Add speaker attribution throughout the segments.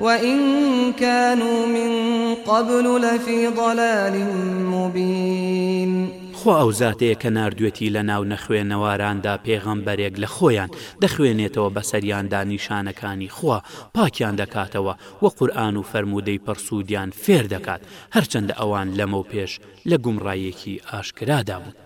Speaker 1: وَإِن کانوا من قبل لفی ضلال مبین.
Speaker 2: خوا ئەو زاتەیە کە ناردوێتی لە ناو نەخوێنەواراندا پێغەمبەرێک لە خۆیان، دەخوێنێتەوە بەسەریاندا نیشانەکانی خوا، پاکیان دەکاتەوە، وە قورئان و فەرموودەی پڕ سوودیان فێر دەکات، هەرچەندە ئەوان لەمەو پێش لە گومڕاییەکی ئاشکرادا بوون.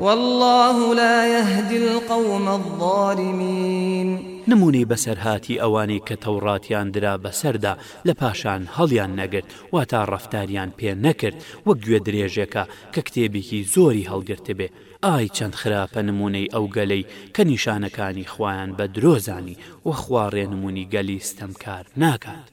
Speaker 1: واللە لا یهدی القوم الظالمین.
Speaker 2: نموونەی بەسەرهاتی ئەوانەی کە تەوڕاتیان درا بەسەردا لە پاشان هەڵیان نەگرت واتە ڕەفتاریان پێ نەکرد وەک گوێ درێژێکە کە کتێبێکی زۆری هەڵگرتبێ ئای چەند خراپە نموونەی ئەو گەلەی کە نیشانەکانی خوایان بە درۆ زانی و خوا ڕێنموونی گەلی ستەمکار ناکات.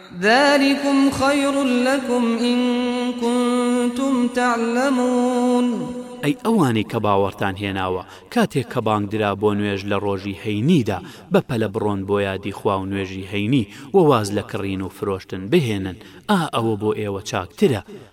Speaker 1: ذلکم خیر لکم ان کنتم تعلمون.
Speaker 2: ئەی ئەوانەی کە باوەڕتان هێناوە، کاتێک کە بانگ درا بۆ نوێژ لە ڕۆژی هەینیدا، بە پەلە بڕۆن بۆ یادی خوا و نوێژی هەینی، وە واز لە کڕین و فرۆشتن بهێنن، ئا ئەوە بۆ ئێوە چاکترە،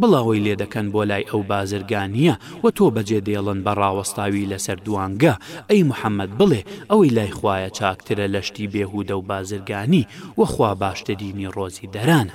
Speaker 2: بڵاوەی لێ دەکەن بۆ لای ئەو بازرگانییە و تۆ بەجێ دێڵن بە ڕاوەستاوی لەسەر دووانگە، ئەی محەمەد بڵێ، ئەوەی لای خوایە چاکترە لە شتی بێهوودە و بازرگانی و خوا باشترینی ڕۆزی دەرانە.